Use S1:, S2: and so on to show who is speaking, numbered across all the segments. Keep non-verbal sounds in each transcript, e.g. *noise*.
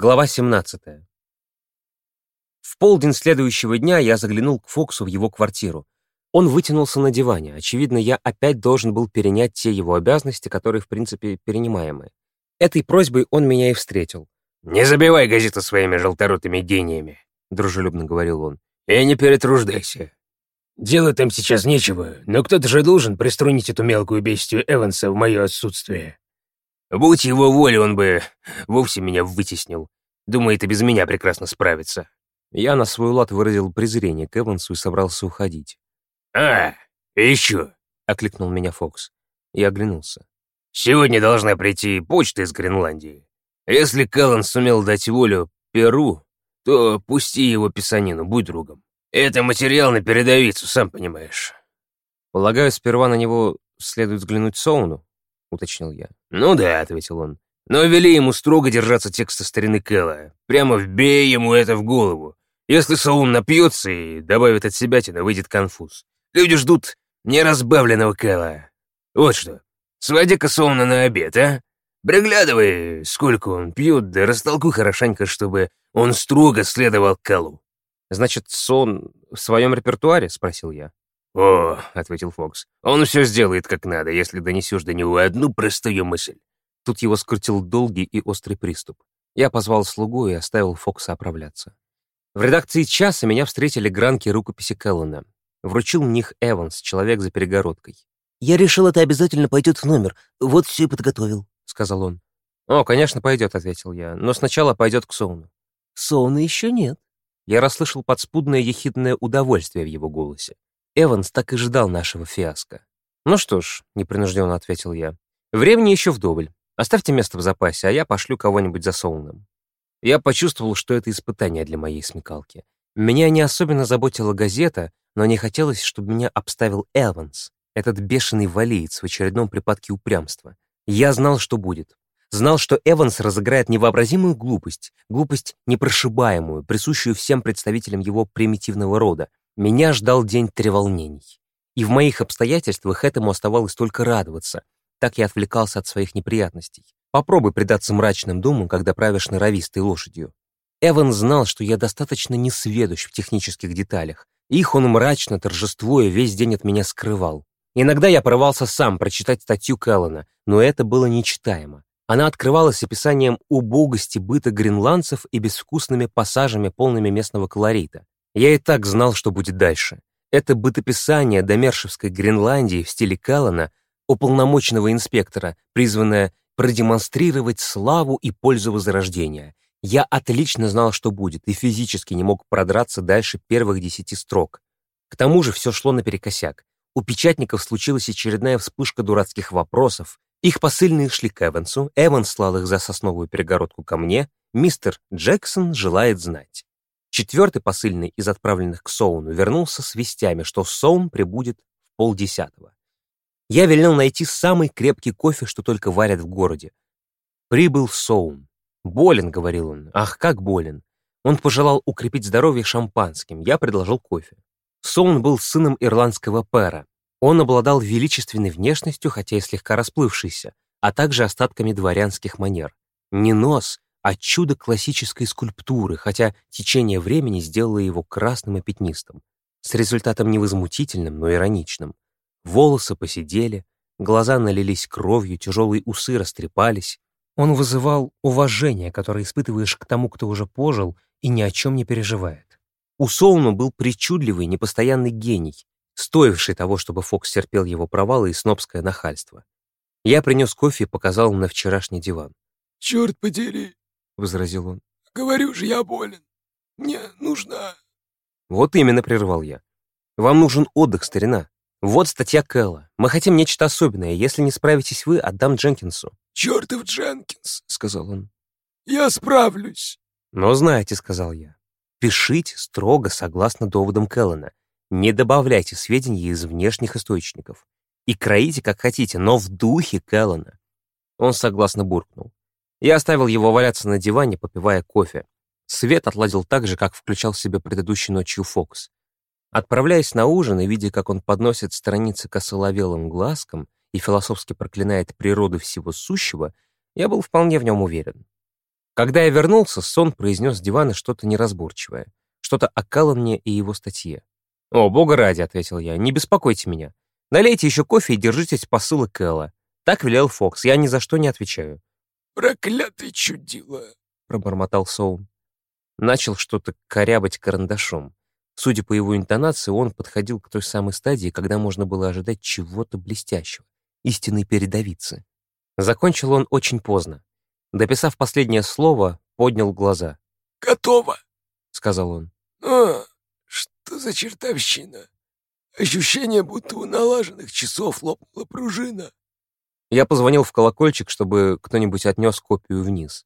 S1: Глава 17. В полдень следующего дня я заглянул к Фоксу в его квартиру. Он вытянулся на диване. Очевидно, я опять должен был перенять те его обязанности, которые, в принципе, перенимаемы. Этой просьбой он меня и встретил.
S2: «Не забивай газету своими желторотыми гениями», — дружелюбно говорил он. «И не перетруждайся. Делать там сейчас нечего, но кто-то же должен приструнить эту мелкую бестию Эванса в мое отсутствие. Будь его воля, он бы вовсе меня вытеснил. Думает, и без меня прекрасно справится.
S1: Я на свой лад выразил презрение к Эвансу и собрался уходить.
S2: «А, еще!»
S1: — окликнул меня Фокс. Я оглянулся.
S2: «Сегодня должна прийти почта из Гренландии. Если Кэллан сумел дать волю Перу, то пусти его писанину, будь другом. Это материал на передовицу, сам понимаешь».
S1: «Полагаю, сперва на него следует взглянуть Соуну?» — уточнил я.
S2: «Ну да», — ответил он. «Но вели ему строго держаться текста старины Кэлла. Прямо вбей ему это в голову. Если Саун напьется и добавит от себя, то выйдет конфуз. Люди ждут неразбавленного Кэлла. Вот что, своди-ка Сауна на обед, а? Приглядывай, сколько он пьет, да растолкуй хорошенько, чтобы он строго следовал Кэллу».
S1: «Значит, сон в своем репертуаре?» — спросил я.
S2: «О», — ответил Фокс, — «он все сделает как надо, если донесешь до него одну простую мысль».
S1: Тут его скрутил долгий и острый приступ. Я позвал слугу и оставил Фокса оправляться. В редакции «Часа» меня встретили гранки рукописи Келлана. Вручил мне их Эванс, человек за перегородкой.
S3: «Я решил, это обязательно пойдет в номер. Вот все и подготовил», —
S1: сказал он. «О, конечно, пойдет», — ответил я, — «но сначала пойдет к Соуну».
S3: «Соуна еще нет».
S1: Я расслышал подспудное ехидное удовольствие в его голосе. Эванс так и ждал нашего фиаско. «Ну что ж», — непринужденно ответил я, — «времени еще вдоволь. Оставьте место в запасе, а я пошлю кого-нибудь за Соуном». Я почувствовал, что это испытание для моей смекалки. Меня не особенно заботила газета, но не хотелось, чтобы меня обставил Эванс, этот бешеный валиец в очередном припадке упрямства. Я знал, что будет. Знал, что Эванс разыграет невообразимую глупость, глупость непрошибаемую, присущую всем представителям его примитивного рода, меня ждал день треволнений. И в моих обстоятельствах этому оставалось только радоваться. Так я отвлекался от своих неприятностей. Попробуй предаться мрачным думам, когда правишь норовистой лошадью. Эван знал, что я достаточно несведущ в технических деталях. Их он мрачно, торжествуя, весь день от меня скрывал. Иногда я порывался сам прочитать статью Кэллана, но это было нечитаемо. Она открывалась описанием убогости быта гренландцев и безвкусными пассажами, полными местного колорита. Я и так знал, что будет дальше. Это бытописание Домершевской Гренландии в стиле Каллана, уполномоченного инспектора, призванное продемонстрировать славу и пользу Возрождения. Я отлично знал, что будет, и физически не мог продраться дальше первых десяти строк. К тому же все шло наперекосяк. У печатников случилась очередная вспышка дурацких вопросов. Их посыльные шли к Эвансу, Эванс слал их за сосновую перегородку ко мне, мистер Джексон желает знать. Четвертый посыльный из отправленных к Соуну вернулся с вестями, что Соун прибудет в полдесятого. Я велел найти самый крепкий кофе, что только варят в городе. Прибыл Соун. «Болен», — говорил он. «Ах, как болен!» Он пожелал укрепить здоровье шампанским. Я предложил кофе. Соун был сыном ирландского пэра. Он обладал величественной внешностью, хотя и слегка расплывшийся, а также остатками дворянских манер. Не нос, а чудо классической скульптуры, хотя течение времени сделало его красным и пятнистым, с результатом невозмутительным, но ироничным. Волосы посидели, глаза налились кровью, тяжелые усы растрепались. Он вызывал уважение, которое испытываешь к тому, кто уже пожил и ни о чем не переживает. У Соуна был причудливый, непостоянный гений, стоивший того, чтобы Фокс терпел его провалы и снобское нахальство. Я принес кофе и показал на вчерашний диван.
S4: «Черт подери,
S1: возразил он.
S4: «Говорю же, я болен. Мне нужно...»
S1: «Вот именно», — прервал я. «Вам нужен отдых, старина. Вот статья Кэлла. Мы хотим нечто особенное. Если не справитесь вы, отдам Дженкинсу».
S4: «Чертов Дженкинс», — сказал он. «Я справлюсь».
S1: «Но знаете», — сказал я, — «пишите строго согласно доводам Кэллана. Не добавляйте сведения из внешних источников. И кроите, как хотите, но в духе Кэллана». Он согласно буркнул. Я оставил его валяться на диване, попивая кофе. Свет отладил так же, как включал себе предыдущей ночью Фокс. Отправляясь на ужин и видя, как он подносит страницы косоловелым глазком и философски проклинает природу всего сущего, я был вполне в нем уверен. Когда я вернулся, сон произнес с дивана что-то неразборчивое, что-то о Каллане и его статье. «О, бога ради», — ответил я, — «не беспокойте меня. Налейте еще кофе и держитесь посылы Кэлла. Так велел Фокс, я ни за что не отвечаю».
S4: «Проклятый чудило», —
S1: пробормотал Соун. Начал что-то корябать карандашом. Судя по его интонации, он подходил к той самой стадии, когда можно было ожидать чего-то блестящего, истинной передовицы. Закончил он очень поздно. Дописав последнее слово, поднял глаза.
S4: «Готово», —
S1: сказал он.
S4: «А, что за чертовщина? Ощущение, будто у налаженных часов лопнула пружина».
S1: Я позвонил в колокольчик, чтобы кто-нибудь отнес копию вниз.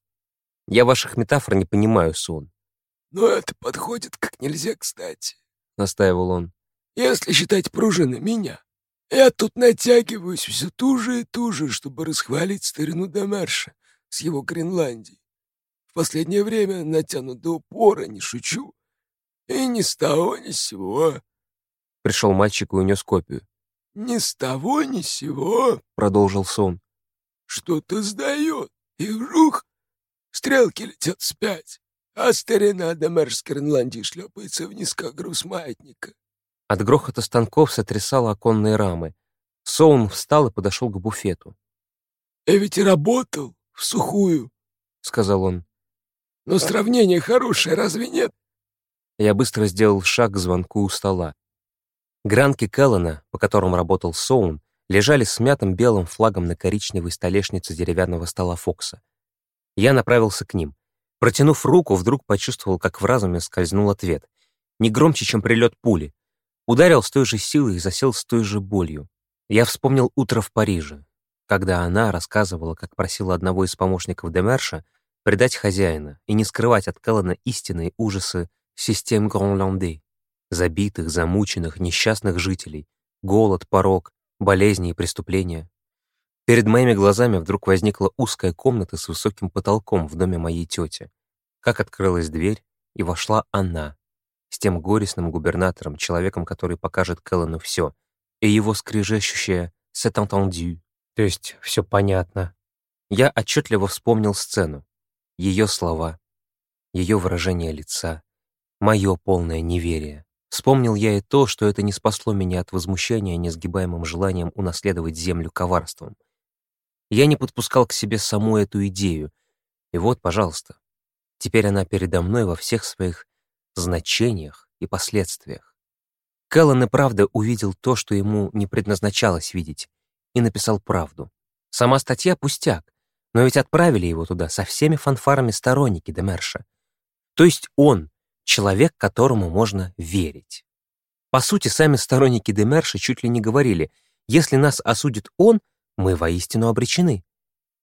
S1: Я ваших метафор не понимаю, Сон.
S4: «Но это подходит как нельзя кстати», —
S1: настаивал он.
S4: «Если считать пружины меня, я тут натягиваюсь все туже и туже, чтобы расхвалить старину Демерша с его Гренландией. В последнее время натянут до упора, не шучу. И ни с того, ни с сего».
S1: Пришел мальчик и унес копию.
S4: «Ни с того, ни с сего», —
S1: продолжил сон.
S4: «Что-то сдает, и вжух, стрелки летят спять, а старина Демер с Гренландии шлепается вниз, как груз маятника».
S1: От грохота станков сотрясало оконные рамы. Соун встал и подошел к буфету.
S4: «Я ведь и работал в сухую», — сказал он. «Но сравнение хорошее, разве нет?»
S1: Я быстро сделал шаг к звонку у стола. Гранки Келлана, по которым работал Соун, лежали смятым белым флагом на коричневой столешнице деревянного стола Фокса. Я направился к ним. Протянув руку, вдруг почувствовал, как в разуме скользнул ответ. Не громче, чем прилет пули. Ударил с той же силой и засел с той же болью. Я вспомнил утро в Париже, когда она рассказывала, как просила одного из помощников Демерша предать хозяина и не скрывать от Келлана истинные ужасы систем Гран-Ланде забитых, замученных, несчастных жителей, голод, порог, болезни и преступления. Перед моими глазами вдруг возникла узкая комната с высоким потолком в доме моей тети. Как открылась дверь, и вошла она, с тем горестным губернатором, человеком, который покажет Кэллену все, и его скрижащущее «c'est entendu», то есть все понятно. Я отчетливо вспомнил сцену, ее слова, ее выражение лица, мое полное неверие. Вспомнил я и то, что это не спасло меня от возмущения несгибаемым желанием унаследовать землю коварством. Я не подпускал к себе саму эту идею. И вот, пожалуйста, теперь она передо мной во всех своих значениях и последствиях. Кэллан и правда увидел то, что ему не предназначалось видеть, и написал правду. Сама статья — пустяк, но ведь отправили его туда со всеми фанфарами сторонники Демерша. То есть он, человек, которому можно верить. По сути, сами сторонники Демерша чуть ли не говорили, если нас осудит он, мы воистину обречены.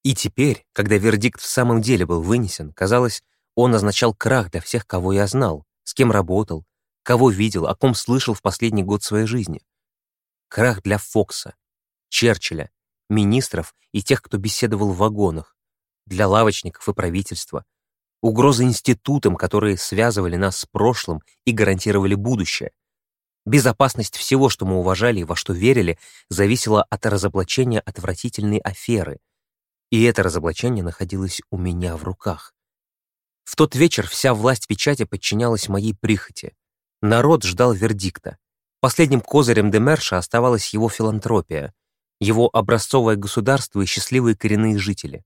S1: И теперь, когда вердикт в самом деле был вынесен, казалось, он означал крах для всех, кого я знал, с кем работал, кого видел, о ком слышал в последний год своей жизни. Крах для Фокса, Черчилля, министров и тех, кто беседовал в вагонах, для лавочников и правительства, угрозы институтам, которые связывали нас с прошлым и гарантировали будущее. Безопасность всего, что мы уважали и во что верили, зависела от разоблачения отвратительной аферы. И это разоблачение находилось у меня в руках. В тот вечер вся власть печати подчинялась моей прихоти. Народ ждал вердикта. Последним козырем Демерша оставалась его филантропия, его образцовое государство и счастливые коренные жители.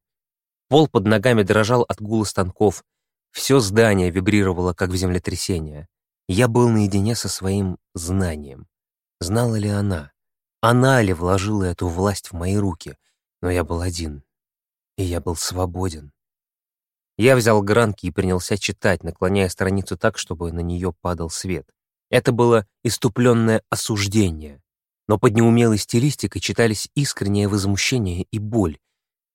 S1: Пол под ногами дрожал от гула станков. Все здание вибрировало, как в землетрясение. Я был наедине со своим знанием. Знала ли она? Она ли вложила эту власть в мои руки? Но я был один. И я был свободен. Я взял гранки и принялся читать, наклоняя страницу так, чтобы на нее падал свет. Это было иступленное осуждение. Но под неумелой стилистикой читались искреннее возмущение и боль,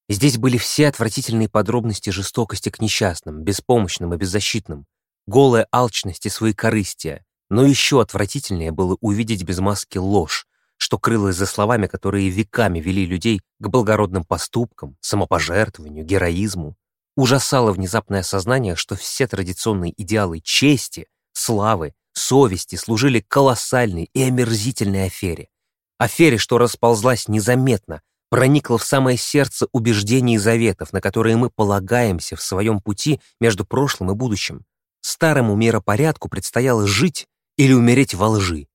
S1: Здесь были все отвратительные подробности жестокости к несчастным, беспомощным и беззащитным, голая алчность и своекорыстие. Но еще отвратительнее было увидеть без маски ложь, что крылось за словами, которые веками вели людей к благородным поступкам, самопожертвованию, героизму. Ужасало внезапное осознание, что все традиционные идеалы чести, славы, совести служили колоссальной и омерзительной афере. Афере, что расползлась незаметно, проникла в самое сердце убеждений и заветов, на которые мы полагаемся в своем пути между прошлым и будущим. Старому миропорядку предстояло жить или умереть во лжи.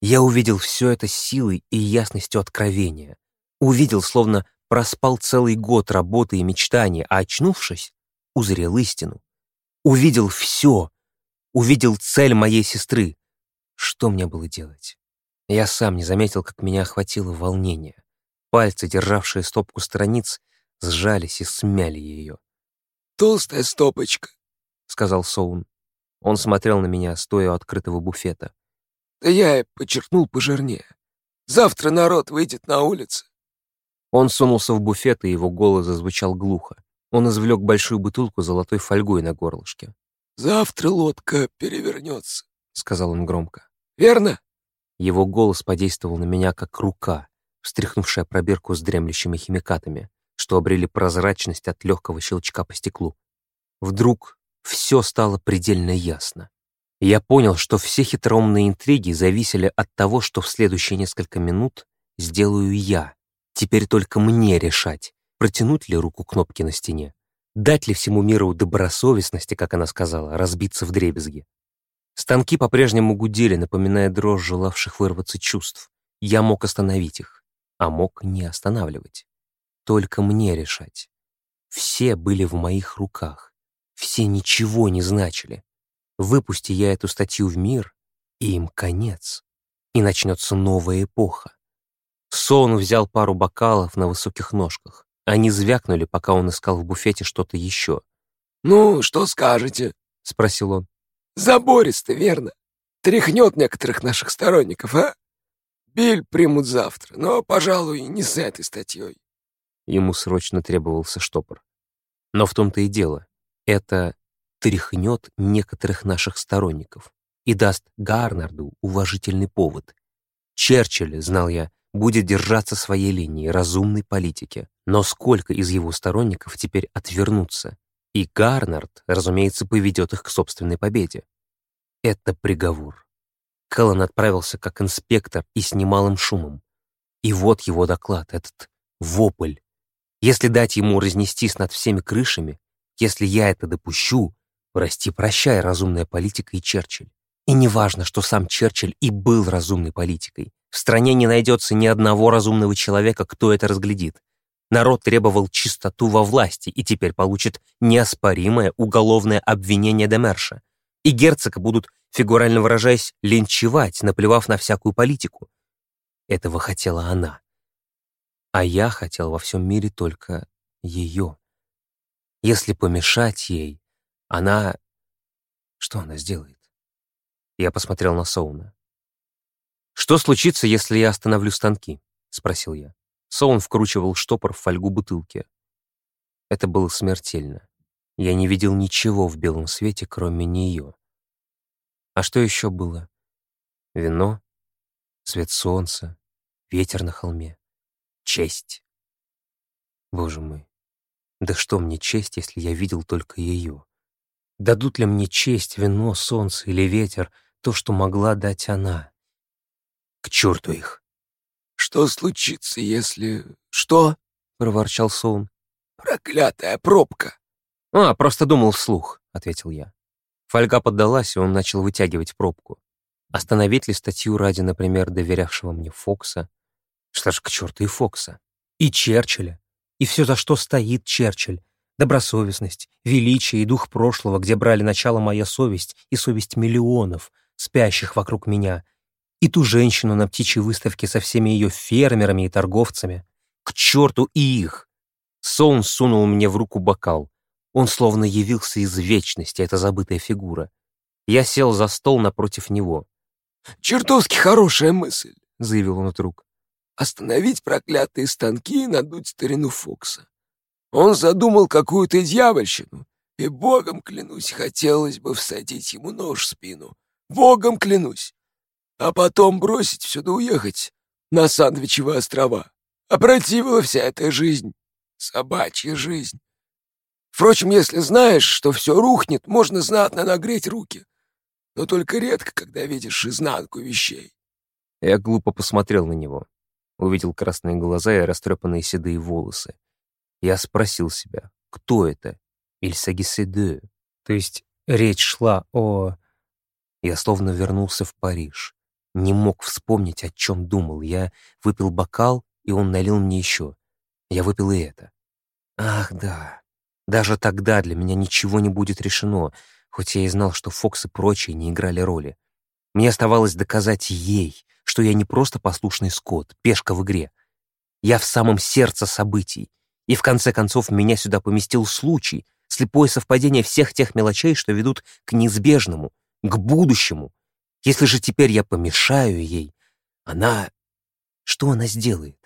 S1: Я увидел все это силой и ясностью откровения. Увидел, словно проспал целый год работы и мечтаний, а очнувшись, узрел истину. Увидел все. Увидел цель моей сестры. Что мне было делать? Я сам не заметил, как меня охватило волнение. Пальцы, державшие стопку страниц, сжались и смяли ее.
S4: «Толстая стопочка», — сказал
S1: Соун. Он смотрел на меня, стоя у открытого буфета.
S4: «Да я и подчеркнул пожирнее. Завтра народ выйдет на улицы».
S1: Он сунулся в буфет, и его голос зазвучал глухо. Он извлек большую бутылку золотой фольгой на горлышке.
S4: «Завтра лодка перевернется», — сказал он громко.
S1: «Верно?» Его голос подействовал на меня, как рука, встряхнувшая пробирку с дремлющими химикатами, что обрели прозрачность от легкого щелчка по стеклу. Вдруг все стало предельно ясно. Я понял, что все хитроумные интриги зависели от того, что в следующие несколько минут сделаю я. Теперь только мне решать, протянуть ли руку кнопки на стене, дать ли всему миру добросовестности, как она сказала, разбиться в дребезги. Станки по-прежнему гудели, напоминая дрожь желавших вырваться чувств. Я мог остановить их, а мог не останавливать. Только мне решать. Все были в моих руках. Все ничего не значили. Выпусти я эту статью в мир, и им конец. И начнется новая эпоха. Сон взял пару бокалов на высоких ножках. Они звякнули, пока он искал в буфете что-то еще.
S4: «Ну, что скажете?» — спросил он. Забористо, верно? Тряхнет некоторых наших сторонников, а? Биль примут завтра, но, пожалуй, не с этой статьей.
S1: Ему срочно требовался штопор. Но в том-то и дело. Это тряхнет некоторых наших сторонников и даст Гарнарду уважительный повод. Черчилль, знал я, будет держаться своей линии разумной политики, но сколько из его сторонников теперь отвернутся и Гарнард, разумеется, поведет их к собственной победе. Это приговор. Кэллен отправился как инспектор и с немалым шумом. И вот его доклад, этот вопль. Если дать ему разнестись над всеми крышами, если я это допущу, прости, прощай, разумная политика и Черчилль. И не важно, что сам Черчилль и был разумной политикой. В стране не найдется ни одного разумного человека, кто это разглядит. Народ требовал чистоту во власти и теперь получит неоспоримое уголовное обвинение Демерша. И герцога будут, фигурально выражаясь, линчевать, наплевав на всякую политику. Этого хотела она. А я хотел во всем мире только ее. Если помешать ей, она... Что она сделает? Я посмотрел на Соуна. «Что случится, если я остановлю станки?» — спросил я. Соун вкручивал штопор в фольгу бутылки. Это было смертельно. Я не видел ничего в белом свете, кроме нее. А что еще было? Вино, свет солнца, ветер на холме, честь. Боже мой, да что мне честь, если я видел только ее? Дадут ли мне честь вино, солнце или ветер, то, что могла дать она? К черту их!
S4: «Что случится, если...» «Что?» — проворчал Соун. «Проклятая пробка!»
S1: «А, просто думал вслух», — ответил я. Фольга поддалась, и он начал вытягивать пробку. Остановить ли статью ради, например, доверявшего мне Фокса? Что ж, к черту и Фокса. И Черчилля. И все, за что стоит Черчилль. Добросовестность, величие и дух прошлого, где брали начало моя совесть и совесть миллионов, спящих вокруг меня — и ту женщину на птичьей выставке со всеми ее фермерами и торговцами. К черту и их! Соун сунул мне в руку бокал. Он словно явился из вечности, эта забытая фигура. Я сел за стол напротив него.
S4: «Чертовски хорошая мысль», — заявил он вдруг.
S1: «Остановить
S4: проклятые станки и надуть старину Фокса. Он задумал какую-то дьявольщину, и богом клянусь, хотелось бы всадить ему нож в спину. Богом клянусь а потом бросить все уехать на Сандвичевые острова. Опротивила вся эта жизнь, собачья жизнь. Впрочем, если знаешь, что все рухнет, можно знатно нагреть руки. Но только редко, когда видишь изнанку вещей.
S1: Я глупо посмотрел на него. увидел красные глаза и растрепанные седые волосы. Я спросил себя, кто это? Ильсагиседе. То есть речь шла о... Я словно вернулся в Париж. Не мог вспомнить, о чем думал. Я выпил бокал, и он налил мне еще. Я выпил и это. Ах, да. Даже тогда для меня ничего не будет решено, хоть я и знал, что Фокс и прочие не играли роли. Мне оставалось доказать ей, что я не просто послушный скот, пешка в игре. Я в самом сердце событий, и в конце концов меня сюда поместил случай, слепое совпадение всех тех мелочей, что ведут к неизбежному, к будущему. Если же теперь я помешаю ей, она... Что она сделает?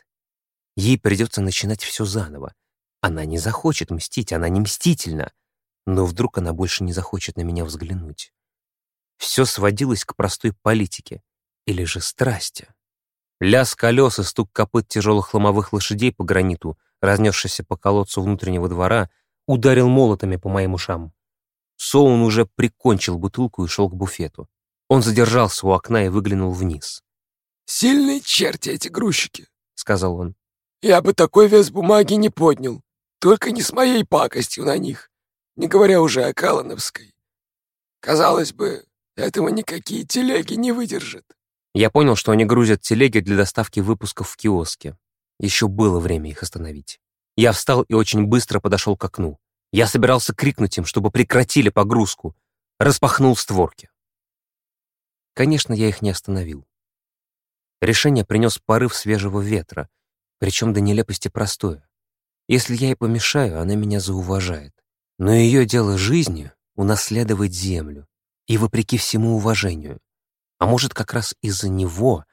S1: Ей придется начинать все заново. Она не захочет мстить, она не мстительна. Но вдруг она больше не захочет на меня взглянуть. Все сводилось к простой политике или же страсти. Лязг колес и стук копыт тяжелых ломовых лошадей по граниту, разнесшийся по колодцу внутреннего двора, ударил молотами по моим ушам. Соун уже прикончил бутылку и шел к буфету. Он задержался у окна и выглянул вниз.
S4: «Сильные черти эти грузчики», —
S1: сказал он.
S4: «Я бы такой вес бумаги не поднял, только не с моей пакостью на них, не говоря уже о Калановской. Казалось бы, этого никакие телеги не выдержат».
S1: Я понял, что они грузят телеги для доставки выпусков в киоске. Еще было время их остановить. Я встал и очень быстро подошел к окну. Я собирался крикнуть им, чтобы прекратили погрузку. Распахнул створки. Конечно, я их не остановил. Решение принес порыв свежего ветра, причем до нелепости простое. Если я ей помешаю, она меня зауважает. Но ее дело жизни — унаследовать землю и вопреки всему уважению. А может, как раз из-за него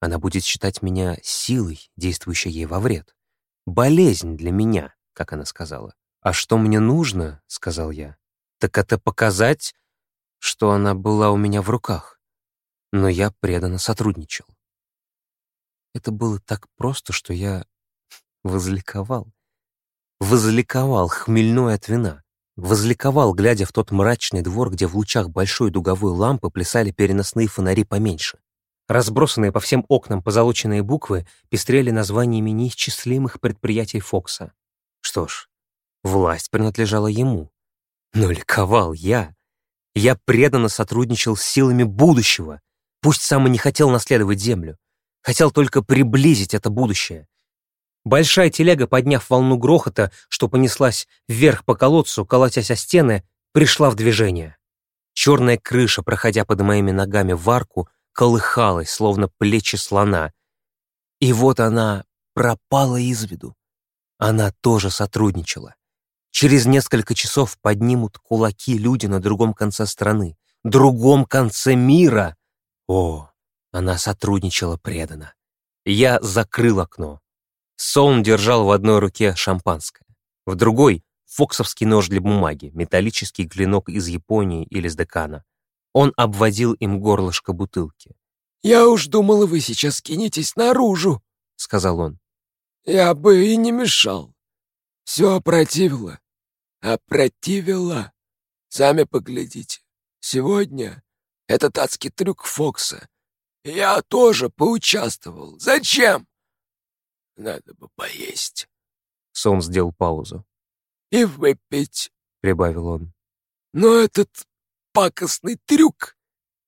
S1: она будет считать меня силой, действующей ей во вред. Болезнь для меня, как она сказала. «А что мне нужно?» — сказал я. «Так это показать, что она была у меня в руках. Но я преданно сотрудничал». Это было так просто, что я *laughs* возликовал. Возликовал, хмельной от вина. Возликовал, глядя в тот мрачный двор, где в лучах большой дуговой лампы плясали переносные фонари поменьше. Разбросанные по всем окнам позолоченные буквы пестрели названиями неисчислимых предприятий Фокса. Что ж, власть принадлежала ему. Но ликовал я. Я преданно сотрудничал с силами будущего. Пусть сам и не хотел наследовать землю. Хотел только приблизить это будущее. Большая телега, подняв волну грохота, что понеслась вверх по колодцу, колотясь о стены, пришла в движение. Черная крыша, проходя под моими ногами в арку, колыхалась, словно плечи слона. И вот она пропала из виду. Она тоже сотрудничала. Через несколько часов поднимут кулаки люди на другом конце страны, другом конце мира. О, она сотрудничала преданно. Я закрыл окно. Соун держал в одной руке шампанское, в другой — фоксовский нож для бумаги, металлический клинок из Японии или с Декана. Он обводил им горлышко бутылки.
S4: «Я уж думала, вы сейчас кинетесь наружу», — сказал он. «Я бы и не мешал. Все опротивило. Опротивило. Сами поглядите. Сегодня этот адский трюк Фокса. Я тоже поучаствовал. Зачем? Надо бы поесть.
S1: Сон сделал паузу.
S4: «И выпить», —
S1: прибавил он.
S4: «Но этот пакостный трюк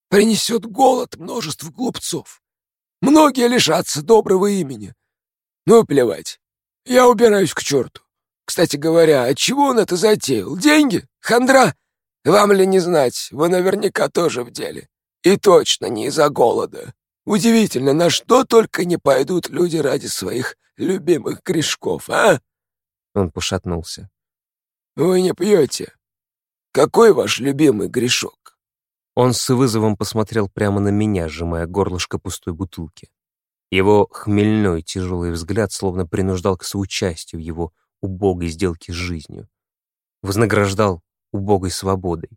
S4: принесет голод множеству глупцов. Многие лишатся доброго имени. Ну, плевать. Я убираюсь к черту. Кстати говоря, от чего он это затеял? Деньги? Хандра? Вам ли не знать, вы наверняка тоже в деле. И точно не из-за голода. Удивительно, на что только не пойдут люди ради своих любимых грешков, а?»
S1: Он пошатнулся.
S4: «Вы не пьете. Какой ваш любимый грешок?»
S1: Он с вызовом посмотрел прямо на меня, сжимая горлышко пустой бутылки. Его хмельной тяжелый взгляд словно принуждал к соучастию его убогой сделке с жизнью. Вознаграждал убогой свободой.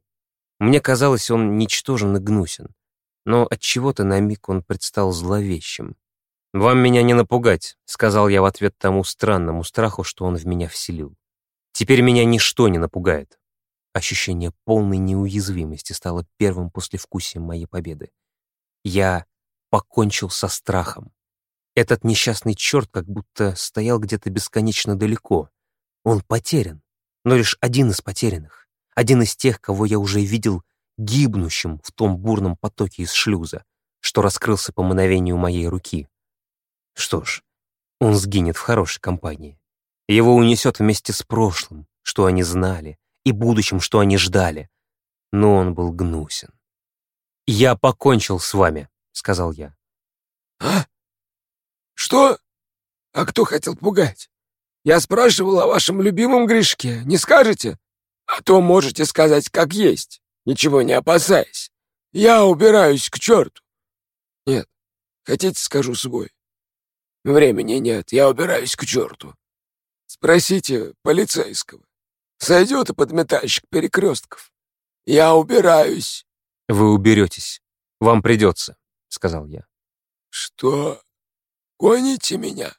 S1: Мне казалось, он ничтожен и гнусен но от чего то на миг он предстал зловещим. «Вам меня не напугать», — сказал я в ответ тому странному страху, что он в меня вселил. «Теперь меня ничто не напугает». Ощущение полной неуязвимости стало первым послевкусием моей победы. Я покончил со страхом. Этот несчастный черт как будто стоял где-то бесконечно далеко. Он потерян, но лишь один из потерянных. Один из тех, кого я уже видел гибнущим в том бурном потоке из шлюза, что раскрылся по мановению моей руки. Что ж, он сгинет в хорошей компании. Его унесет вместе с прошлым, что они знали, и будущим, что они ждали. Но он был гнусен. «Я покончил с вами», — сказал я.
S4: «А? Что? А кто хотел пугать? Я спрашивал о вашем любимом грешке. Не скажете? А то можете сказать как есть, ничего не опасаясь. Я убираюсь к черту. Нет, хотите, скажу свой. Времени нет, я убираюсь к черту. Спросите полицейского. Сойдет и подметальщик перекрестков. Я убираюсь.
S1: Вы уберетесь. Вам придется, сказал я.
S4: Что? Гоните меня?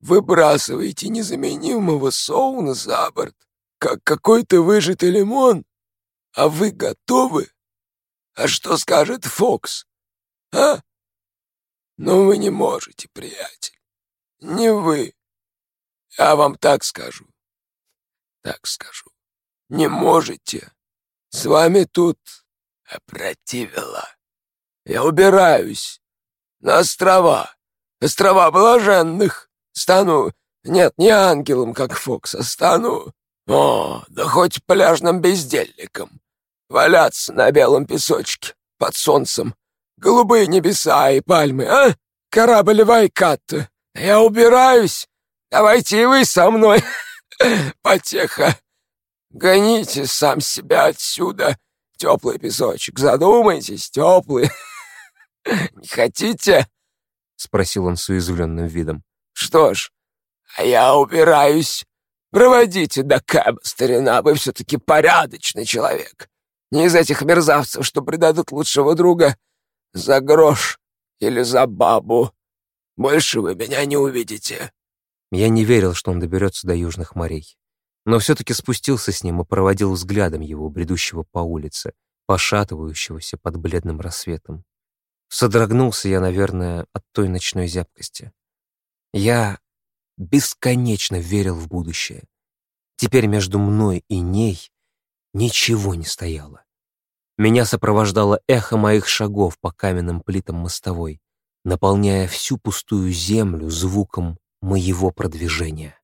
S4: Выбрасываете незаменимого Соуна за борт, как какой-то выжатый лимон? А вы готовы? А что скажет Фокс? А? Но вы не можете, приятель. Не вы. Я вам так скажу. Так скажу. Не можете. С вами тут опротивило. Я убираюсь. На острова. Острова блаженных. Стану... Нет, не ангелом, как Фокс, а стану... О, да хоть пляжным бездельником. Валяться на белом песочке, под солнцем, Голубые небеса и пальмы, а? Корабль Вайкатта. Я убираюсь. Давайте и вы со мной. *laughs* Потеха. Гоните сам себя отсюда. Теплый песочек. Задумайтесь, теплый. *laughs* Не хотите?
S1: Спросил он с уязвленным видом.
S4: Что ж, а я убираюсь. Проводите до Кэба, старина, вы все-таки порядочный человек. Не из этих мерзавцев, что предадут лучшего друга за грош или за бабу. Больше вы меня не увидите».
S1: Я не верил, что он доберется до Южных морей, но все-таки спустился с ним и проводил взглядом его, бредущего по улице, пошатывающегося под бледным рассветом. Содрогнулся я, наверное, от той ночной зябкости. Я бесконечно верил в будущее. Теперь между мной и ней ничего не стояло. Меня сопровождало эхо моих шагов по каменным плитам мостовой, наполняя всю пустую землю звуком моего продвижения.